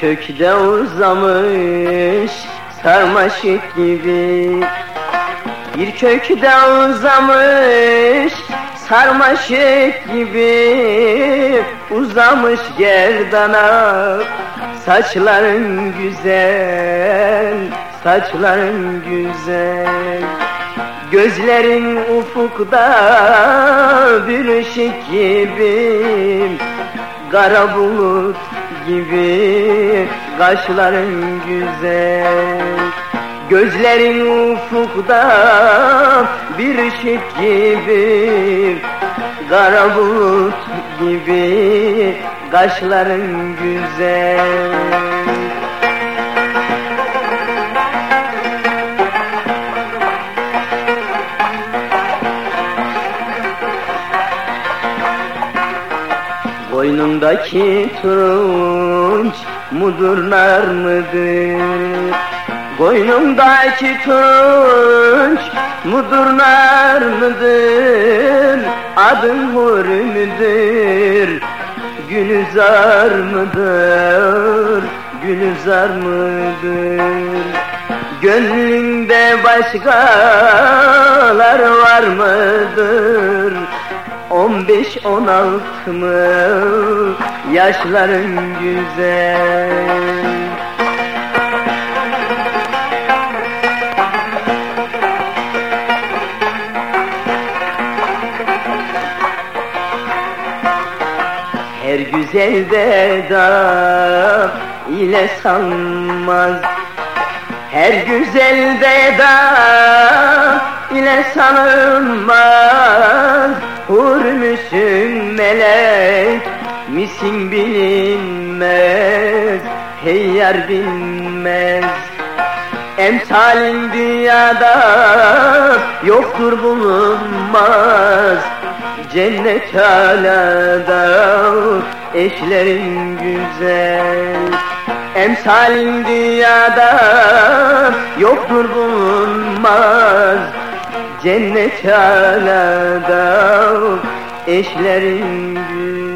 kökte uzamış sarmaşık gibi. Bir kökte uzamış sarmaşık gibi. Uzamış gerdana saçların güzel Saçların güzel. Gözlerin ufukta bir ışık gibi. Kara bulut gibi Kaşların güzel. Gözlerin ufukta bir ışık gibi Kara bulut gibi Kaşların güzel Boynundaki turunç mudur nar mıdır? Boynumdaki turunç mudur nar mıdır? Adın hur müdür? Gülizar mıdır? Gülizar mıdır? Gönlünde başkalar var mıdır? On beş on altı mı? Yaşların güzel. Her güzel veda ile sanmaz. Her güzel veda ile sanılmaz melek misin bilinmez? Hey yar bilmez. Emsalin dünyada yoktur bulunmaz. Cennet alada eşlerin güzel. Emsalin dünyada yoktur bulunmaz. Cennet alada eşlerin güzel